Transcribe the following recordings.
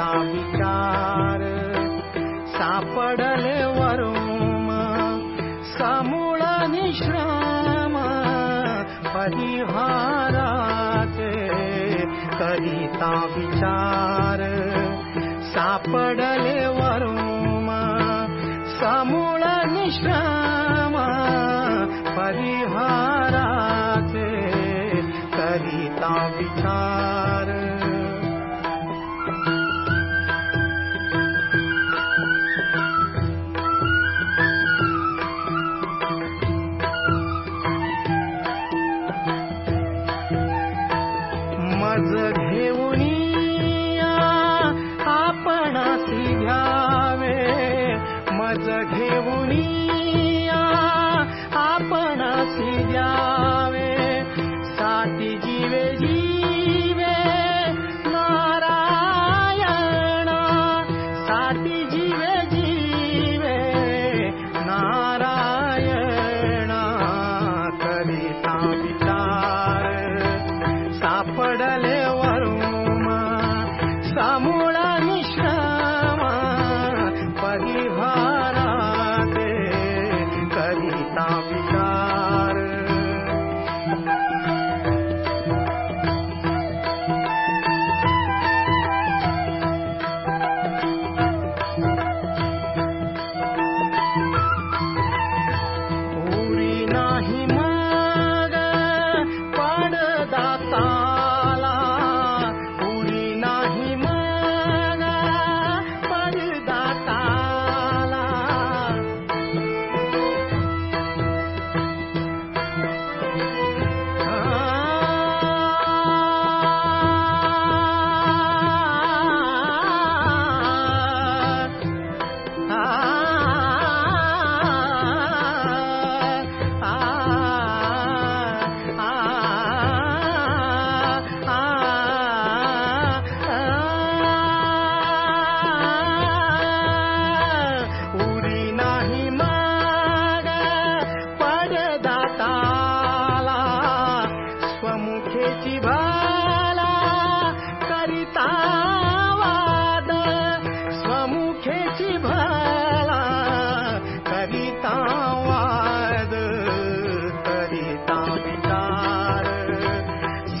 विचार सापडले वरुम समूळ निश्राम परिहाराचे करिता विचार। सापडले वरुम समूळ निश्राम परिहाराचे आज घेऊन आपणासी घ्यावे. मज घेऊन आपणासी घ्यावे. साती जीवे जी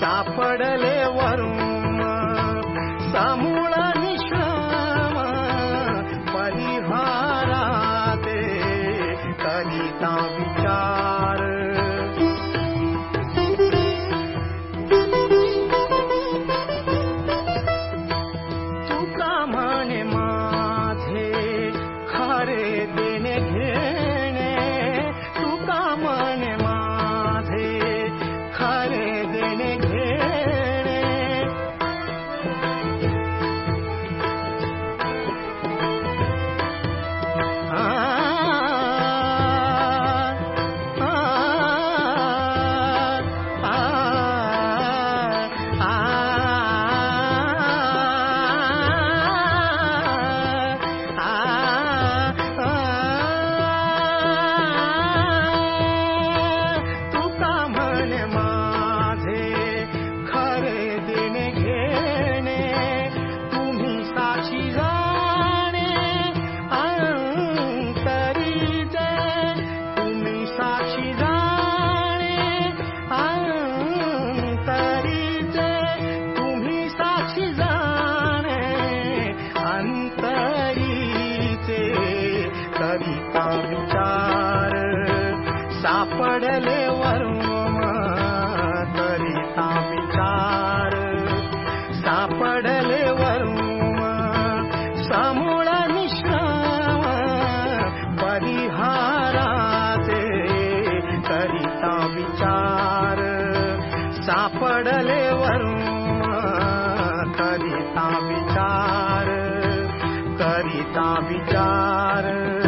सापडले वरुम सापडले वरुम करिता विचार. सापडले वरुम समूळ निश्रम परिहाराचे करिता विचार. सापडले वरुम करिता विचार करिता विचार करिता विचार